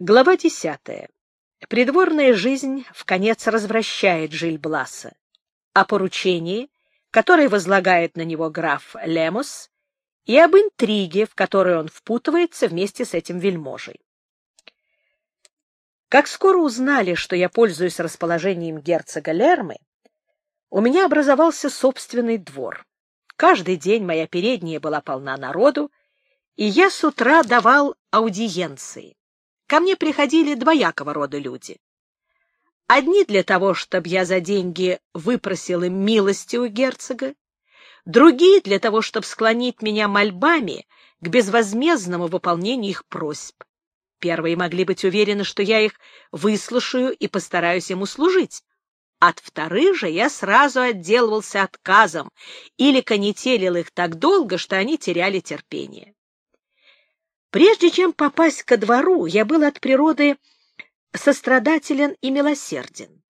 Глава десятая. Придворная жизнь в конец развращает Жильбласа. О поручении, которое возлагает на него граф Лемус, и об интриге, в которую он впутывается вместе с этим вельможей. Как скоро узнали, что я пользуюсь расположением герцога Лермы, у меня образовался собственный двор. Каждый день моя передняя была полна народу, и я с утра давал аудиенции. Ко мне приходили двоякого рода люди. Одни для того, чтобы я за деньги выпросил им милости у герцога, другие для того, чтобы склонить меня мольбами к безвозмездному выполнению их просьб. Первые могли быть уверены, что я их выслушаю и постараюсь им услужить. От вторых же я сразу отделывался отказом или конетелил их так долго, что они теряли терпение. Прежде чем попасть ко двору, я был от природы сострадателен и милосерден.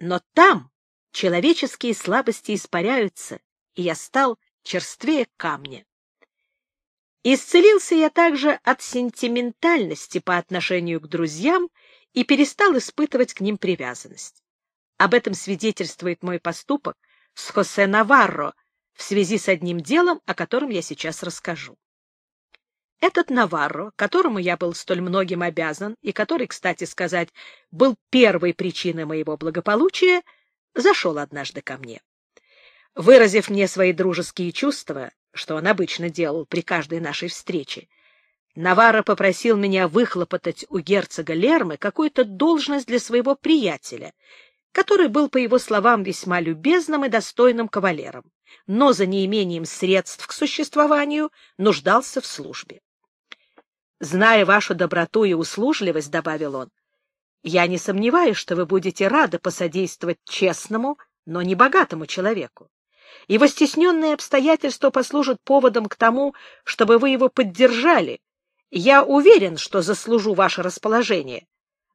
Но там человеческие слабости испаряются, и я стал черствее камня. Исцелился я также от сентиментальности по отношению к друзьям и перестал испытывать к ним привязанность. Об этом свидетельствует мой поступок с Хосе Наварро в связи с одним делом, о котором я сейчас расскажу. Этот Наварро, которому я был столь многим обязан и который, кстати сказать, был первой причиной моего благополучия, зашел однажды ко мне. Выразив мне свои дружеские чувства, что он обычно делал при каждой нашей встрече, Наварро попросил меня выхлопотать у герцога Лермы какую-то должность для своего приятеля, который был, по его словам, весьма любезным и достойным кавалером, но за неимением средств к существованию нуждался в службе. «Зная вашу доброту и услужливость», — добавил он, — «я не сомневаюсь, что вы будете рады посодействовать честному, но не богатому человеку. Его стесненные обстоятельства послужат поводом к тому, чтобы вы его поддержали. Я уверен, что заслужу ваше расположение,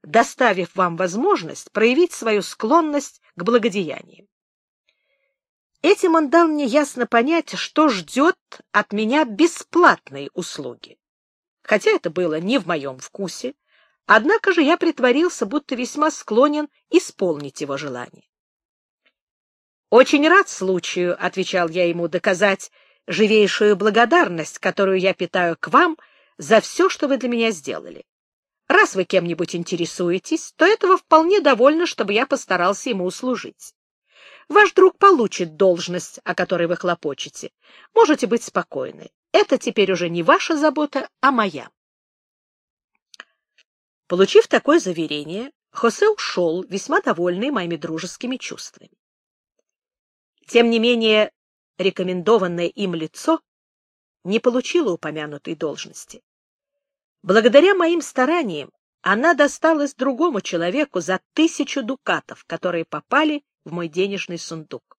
доставив вам возможность проявить свою склонность к благодеяниям. Этим он дал мне ясно понять, что ждет от меня бесплатные услуги. Хотя это было не в моем вкусе, однако же я притворился, будто весьма склонен исполнить его желание. «Очень рад случаю», — отвечал я ему, — «доказать живейшую благодарность, которую я питаю к вам за все, что вы для меня сделали. Раз вы кем-нибудь интересуетесь, то этого вполне довольно, чтобы я постарался ему услужить. Ваш друг получит должность, о которой вы хлопочете. Можете быть спокойны. Это теперь уже не ваша забота, а моя. Получив такое заверение, Хосе ушел, весьма довольный моими дружескими чувствами. Тем не менее, рекомендованное им лицо не получило упомянутой должности. Благодаря моим стараниям она досталась другому человеку за тысячу дукатов, которые попали в мой денежный сундук.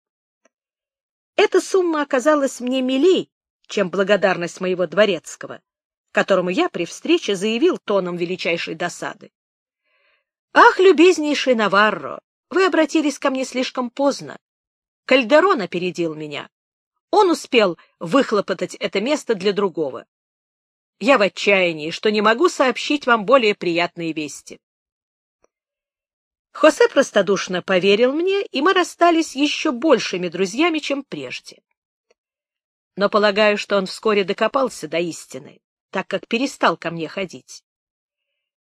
Эта сумма оказалась мне милей, чем благодарность моего дворецкого, которому я при встрече заявил тоном величайшей досады. «Ах, любезнейший Наварро, вы обратились ко мне слишком поздно. Кальдерон опередил меня. Он успел выхлопотать это место для другого. Я в отчаянии, что не могу сообщить вам более приятные вести». Хосе простодушно поверил мне, и мы расстались еще большими друзьями, чем прежде но полагаю, что он вскоре докопался до истины, так как перестал ко мне ходить.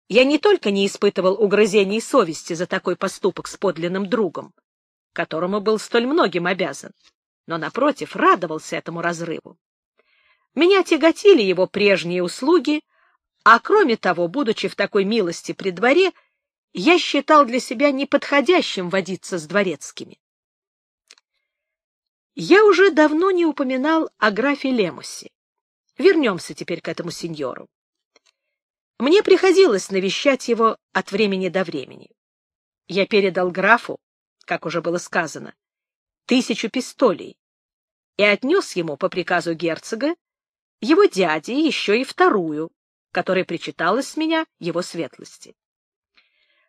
Я не только не испытывал угрызений совести за такой поступок с подлинным другом, которому был столь многим обязан, но, напротив, радовался этому разрыву. Меня тяготили его прежние услуги, а кроме того, будучи в такой милости при дворе, я считал для себя неподходящим водиться с дворецкими. Я уже давно не упоминал о графе Лемусе. Вернемся теперь к этому сеньору. Мне приходилось навещать его от времени до времени. Я передал графу, как уже было сказано, тысячу пистолей и отнес ему по приказу герцога его дяде еще и вторую, которая причиталась с меня его светлости.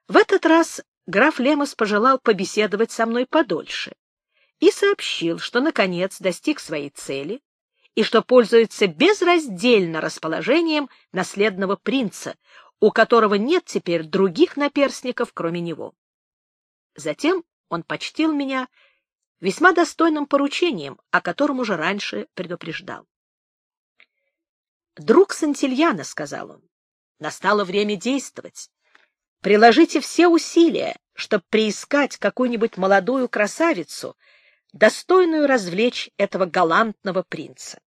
В этот раз граф Лемос пожелал побеседовать со мной подольше и сообщил, что, наконец, достиг своей цели и что пользуется безраздельно расположением наследного принца, у которого нет теперь других наперсников, кроме него. Затем он почтил меня весьма достойным поручением, о котором уже раньше предупреждал. «Друг Сантильяна», — сказал он, — «настало время действовать. Приложите все усилия, чтобы приискать какую-нибудь молодую красавицу, достойную развлечь этого галантного принца.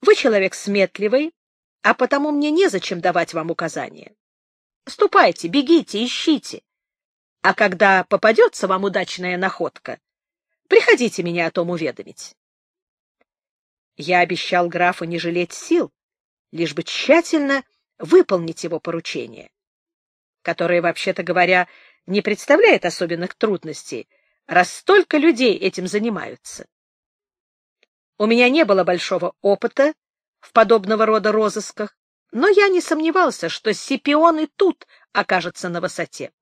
Вы человек сметливый, а потому мне незачем давать вам указания. Ступайте, бегите, ищите. А когда попадется вам удачная находка, приходите меня о том уведомить. Я обещал графу не жалеть сил, лишь бы тщательно выполнить его поручение, которое, вообще-то говоря, не представляет особенных трудностей, раз столько людей этим занимаются. У меня не было большого опыта в подобного рода розысках, но я не сомневался, что Сипион и тут окажется на высоте.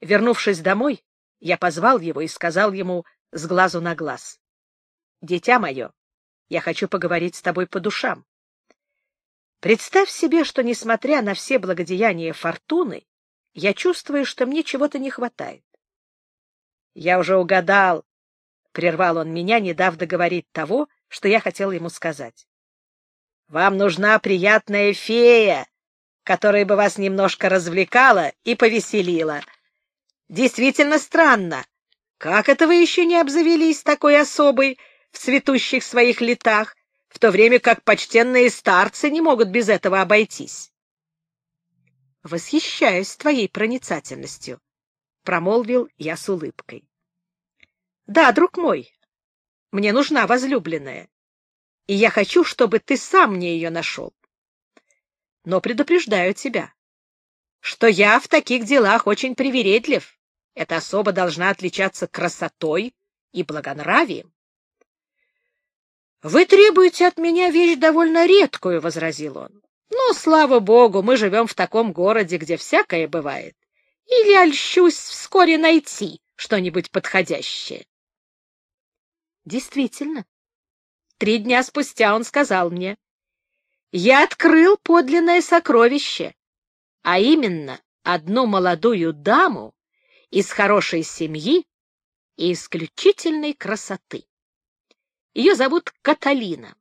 Вернувшись домой, я позвал его и сказал ему с глазу на глаз. — Дитя мое, я хочу поговорить с тобой по душам. Представь себе, что, несмотря на все благодеяния фортуны, я чувствую, что мне чего-то не хватает. — Я уже угадал, — прервал он меня, не дав договорить того, что я хотел ему сказать. — Вам нужна приятная фея, которая бы вас немножко развлекала и повеселила. Действительно странно. Как это вы еще не обзавелись такой особой в цветущих своих летах, в то время как почтенные старцы не могут без этого обойтись? — Восхищаюсь твоей проницательностью, — промолвил я с улыбкой. — Да, друг мой, мне нужна возлюбленная, и я хочу, чтобы ты сам мне ее нашел. Но предупреждаю тебя, что я в таких делах очень привередлив. Эта особа должна отличаться красотой и благонравием. — Вы требуете от меня вещь довольно редкую, — возразил он. Но, слава богу, мы живем в таком городе, где всякое бывает. Или ольщусь вскоре найти что-нибудь подходящее. Действительно, три дня спустя он сказал мне, я открыл подлинное сокровище, а именно одну молодую даму из хорошей семьи и исключительной красоты. Ее зовут Каталина.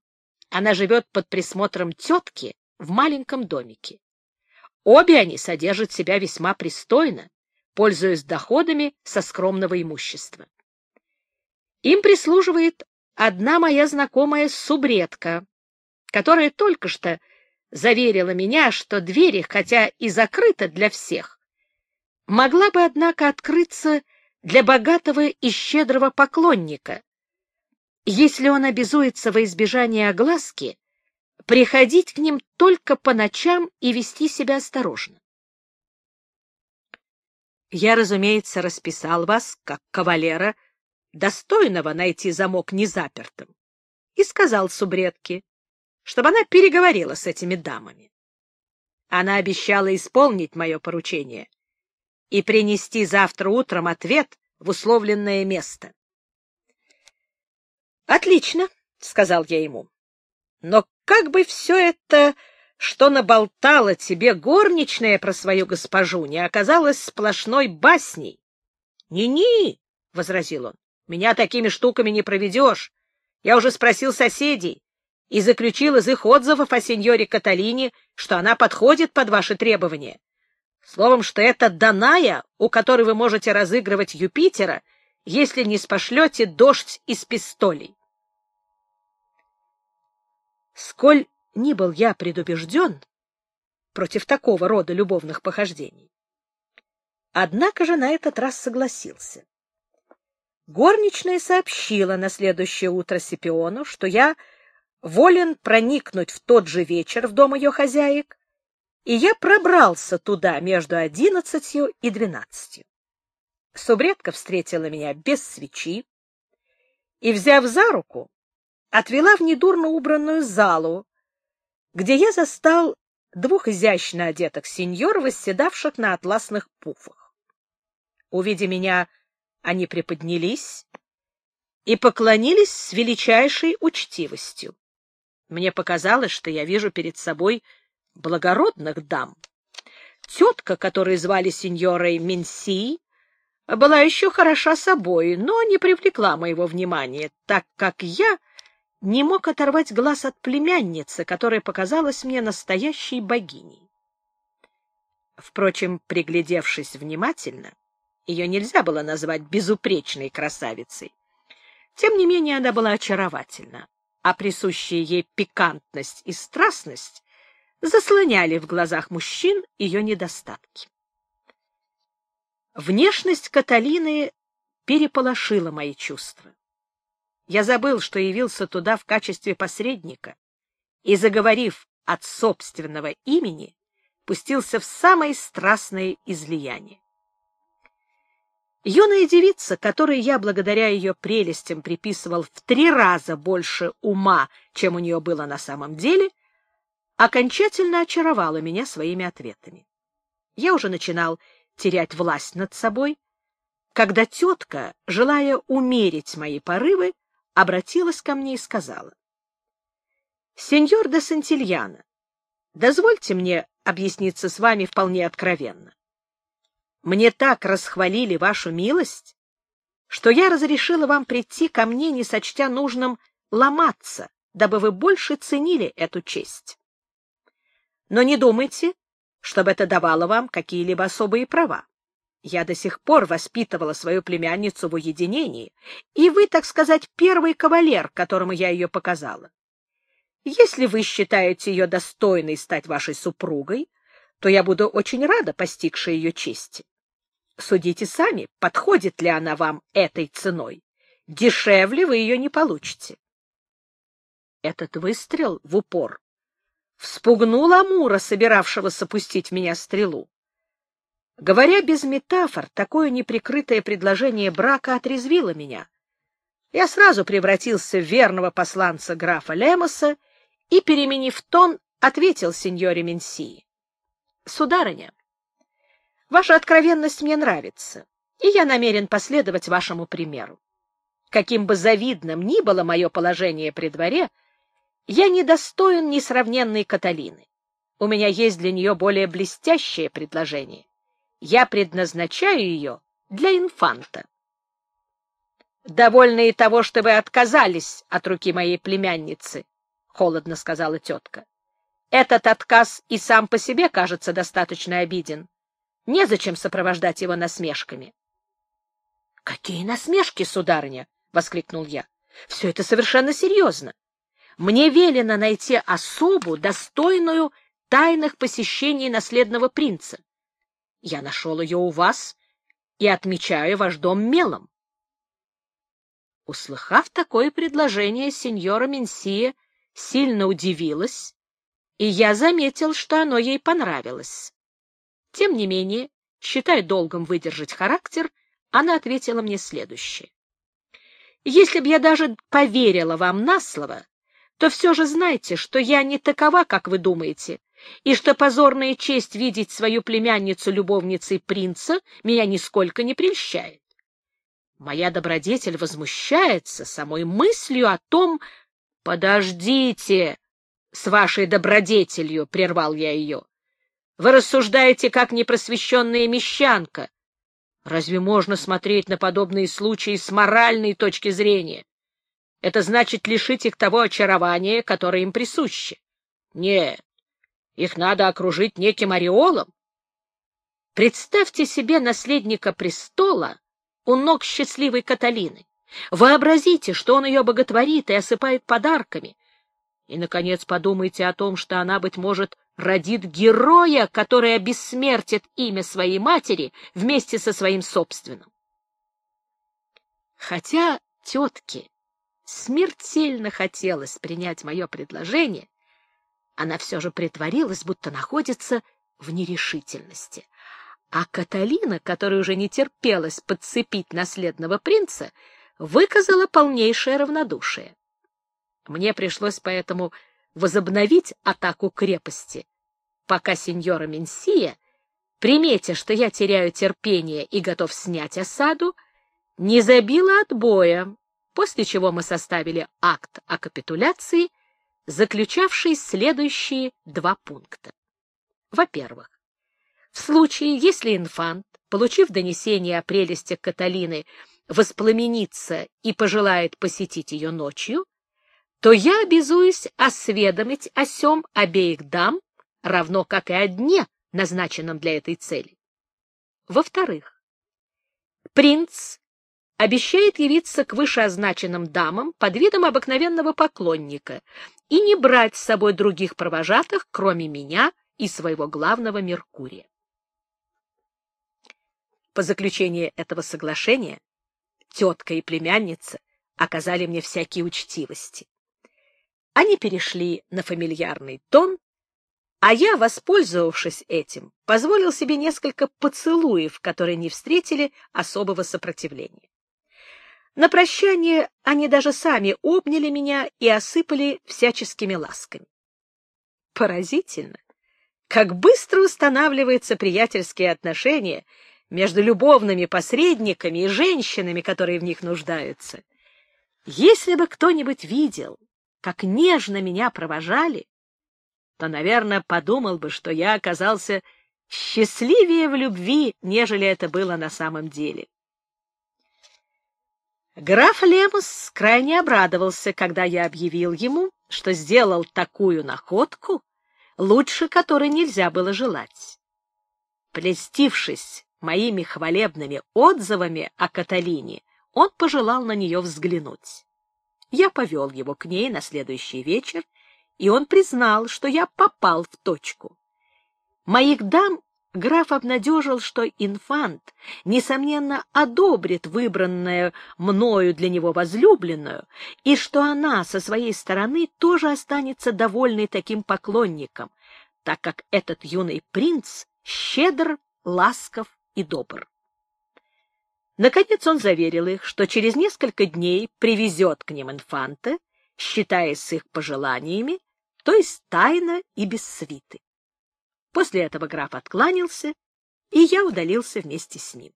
Она живет под присмотром тетки в маленьком домике. Обе они содержат себя весьма пристойно, пользуясь доходами со скромного имущества. Им прислуживает одна моя знакомая субредка, которая только что заверила меня, что двери, хотя и закрыты для всех, могла бы, однако, открыться для богатого и щедрого поклонника, если он обязуется во избежание огласки приходить к ним только по ночам и вести себя осторожно. Я, разумеется, расписал вас как кавалера, достойного найти замок незапертым, и сказал субредке, чтобы она переговорила с этими дамами. Она обещала исполнить мое поручение и принести завтра утром ответ в условленное место. — Отлично, — сказал я ему. Но как бы все это, что наболтала тебе горничная про свою госпожу, не оказалось сплошной басней? «Ни — возразил он, — меня такими штуками не проведешь. Я уже спросил соседей и заключил из их отзывов о сеньоре Каталине, что она подходит под ваши требования. Словом, что это Даная, у которой вы можете разыгрывать Юпитера, если не спошлете дождь из пистолей. Сколь ни был я предубежден против такого рода любовных похождений, однако же на этот раз согласился. Горничная сообщила на следующее утро Сипиону, что я волен проникнуть в тот же вечер в дом ее хозяек, и я пробрался туда между одиннадцатью и двенадцатью. Субредка встретила меня без свечи и, взяв за руку, отвела в недурно убранную залу, где я застал двух изящно одетых сеньор, восседавших на атласных пуфах. Увидя меня, они приподнялись и поклонились с величайшей учтивостью. Мне показалось, что я вижу перед собой благородных дам. Тетка, которую звали сеньорой Менси, была еще хороша собой, но не привлекла моего внимания, так как я не мог оторвать глаз от племянницы, которая показалась мне настоящей богиней. Впрочем, приглядевшись внимательно, ее нельзя было назвать безупречной красавицей. Тем не менее, она была очаровательна, а присущая ей пикантность и страстность заслоняли в глазах мужчин ее недостатки. Внешность Каталины переполошила мои чувства. Я забыл, что явился туда в качестве посредника, и, заговорив от собственного имени, пустился в самое страстное излияние. Юная девица, которой я благодаря ее прелестям приписывал в три раза больше ума, чем у нее было на самом деле, окончательно очаровала меня своими ответами. Я уже начинал терять власть над собой, когда тетка, желая умерить мои порывы, обратилась ко мне и сказала. — Сеньор де Сантильяна, дозвольте мне объясниться с вами вполне откровенно. Мне так расхвалили вашу милость, что я разрешила вам прийти ко мне, не сочтя нужным ломаться, дабы вы больше ценили эту честь. Но не думайте, чтобы это давало вам какие-либо особые права. Я до сих пор воспитывала свою племянницу в уединении, и вы, так сказать, первый кавалер, которому я ее показала. Если вы считаете ее достойной стать вашей супругой, то я буду очень рада постигшей ее чести. Судите сами, подходит ли она вам этой ценой. Дешевле вы ее не получите. Этот выстрел в упор вспугнул Амура, собиравшегося пустить меня стрелу. Говоря без метафор, такое неприкрытое предложение брака отрезвило меня. Я сразу превратился в верного посланца графа Лемоса и, переменив тон, ответил сеньоре Менсии. — Сударыня, ваша откровенность мне нравится, и я намерен последовать вашему примеру. Каким бы завидным ни было мое положение при дворе, я недостоин несравненной Каталины. У меня есть для нее более блестящее предложение. Я предназначаю ее для инфанта. «Довольны и того, что вы отказались от руки моей племянницы», — холодно сказала тетка. «Этот отказ и сам по себе кажется достаточно обиден. Незачем сопровождать его насмешками». «Какие насмешки, сударыня!» — воскликнул я. «Все это совершенно серьезно. Мне велено найти особу, достойную тайных посещений наследного принца. Я нашел ее у вас и отмечаю ваш дом мелом. Услыхав такое предложение, сеньора Менсия сильно удивилась, и я заметил, что оно ей понравилось. Тем не менее, считая долгом выдержать характер, она ответила мне следующее. «Если б я даже поверила вам на слово, то все же знайте, что я не такова, как вы думаете, и что позорная честь видеть свою племянницу любовницей принца меня нисколько не прельщает. Моя добродетель возмущается самой мыслью о том... — Подождите с вашей добродетелью, — прервал я ее. — Вы рассуждаете, как непросвещенная мещанка. Разве можно смотреть на подобные случаи с моральной точки зрения? Это значит лишить их того очарования, которое им присуще. Нет, их надо окружить неким ореолом. Представьте себе наследника престола у ног счастливой Каталины. Вообразите, что он ее боготворит и осыпает подарками. И, наконец, подумайте о том, что она, быть может, родит героя, который обессмертит имя своей матери вместе со своим собственным. Хотя тетке смертельно хотелось принять мое предложение, она все же притворилась, будто находится в нерешительности. А Каталина, которая уже не терпелась подцепить наследного принца, выказала полнейшее равнодушие. Мне пришлось поэтому возобновить атаку крепости, пока сеньора Менсия, приметя, что я теряю терпение и готов снять осаду, не забила отбоя, после чего мы составили акт о капитуляции заключавший следующие два пункта. Во-первых, в случае, если инфант, получив донесение о прелестях Каталины, воспламенится и пожелает посетить ее ночью, то я обязуюсь осведомить о сем обеих дам, равно как и о дне, назначенном для этой цели. Во-вторых, принц обещает явиться к вышеозначенным дамам под видом обыкновенного поклонника и не брать с собой других провожатых, кроме меня и своего главного Меркурия. По заключении этого соглашения тетка и племянница оказали мне всякие учтивости. Они перешли на фамильярный тон, а я, воспользовавшись этим, позволил себе несколько поцелуев, которые не встретили особого сопротивления. На прощание они даже сами обняли меня и осыпали всяческими ласками. Поразительно, как быстро устанавливаются приятельские отношения между любовными посредниками и женщинами, которые в них нуждаются. Если бы кто-нибудь видел, как нежно меня провожали, то, наверное, подумал бы, что я оказался счастливее в любви, нежели это было на самом деле. Граф Лемус крайне обрадовался, когда я объявил ему, что сделал такую находку, лучше которой нельзя было желать. Плестившись моими хвалебными отзывами о Каталине, он пожелал на нее взглянуть. Я повел его к ней на следующий вечер, и он признал, что я попал в точку. Моих дам граф обнадежил, что инфант, несомненно, одобрит выбранную мною для него возлюбленную, и что она со своей стороны тоже останется довольной таким поклонником, так как этот юный принц щедр, ласков и добр. Наконец он заверил их, что через несколько дней привезет к ним инфанта, считаясь с их пожеланиями, то есть тайно и без свиты. После этого граф откланялся, и я удалился вместе с ним.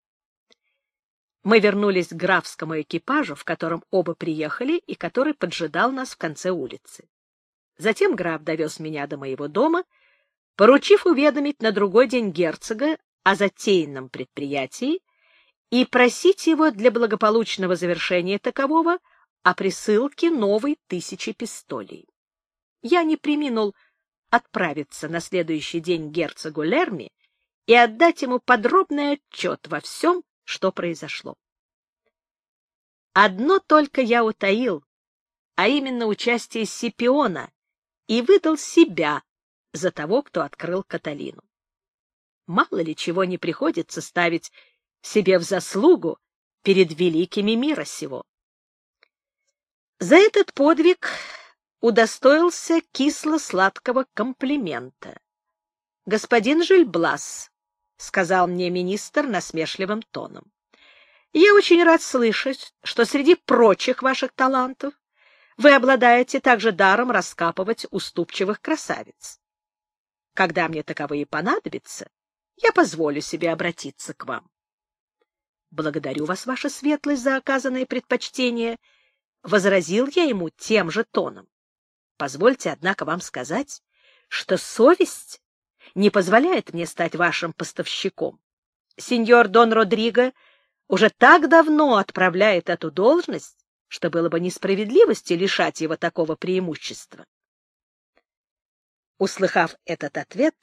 Мы вернулись к графскому экипажу, в котором оба приехали и который поджидал нас в конце улицы. Затем граф довез меня до моего дома, поручив уведомить на другой день герцога о затеянном предприятии и просить его для благополучного завершения такового о присылке новой тысячи пистолей. Я не приминул отправиться на следующий день герцогу Лерми и отдать ему подробный отчет во всем, что произошло. Одно только я утаил, а именно участие Сипиона, и выдал себя за того, кто открыл Каталину. Мало ли чего не приходится ставить себе в заслугу перед великими мира сего. За этот подвиг удостоился кисло-сладкого комплимента. — Господин Жильблас, — сказал мне министр насмешливым тоном, — я очень рад слышать, что среди прочих ваших талантов вы обладаете также даром раскапывать уступчивых красавиц. Когда мне таковые понадобятся, я позволю себе обратиться к вам. Благодарю вас, ваша светлость, за оказанное предпочтение, — возразил я ему тем же тоном. Позвольте, однако, вам сказать, что совесть не позволяет мне стать вашим поставщиком. Сеньор Дон Родриго уже так давно отправляет эту должность, что было бы несправедливости лишать его такого преимущества. Услыхав этот ответ,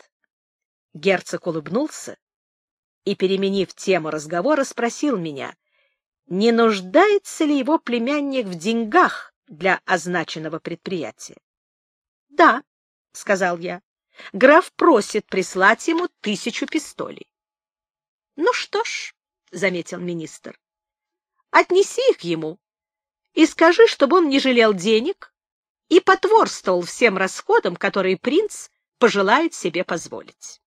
герцог улыбнулся и, переменив тему разговора, спросил меня, не нуждается ли его племянник в деньгах для означенного предприятия. — Да, — сказал я, — граф просит прислать ему тысячу пистолей. — Ну что ж, — заметил министр, — отнеси их ему и скажи, чтобы он не жалел денег и потворствовал всем расходам, которые принц пожелает себе позволить.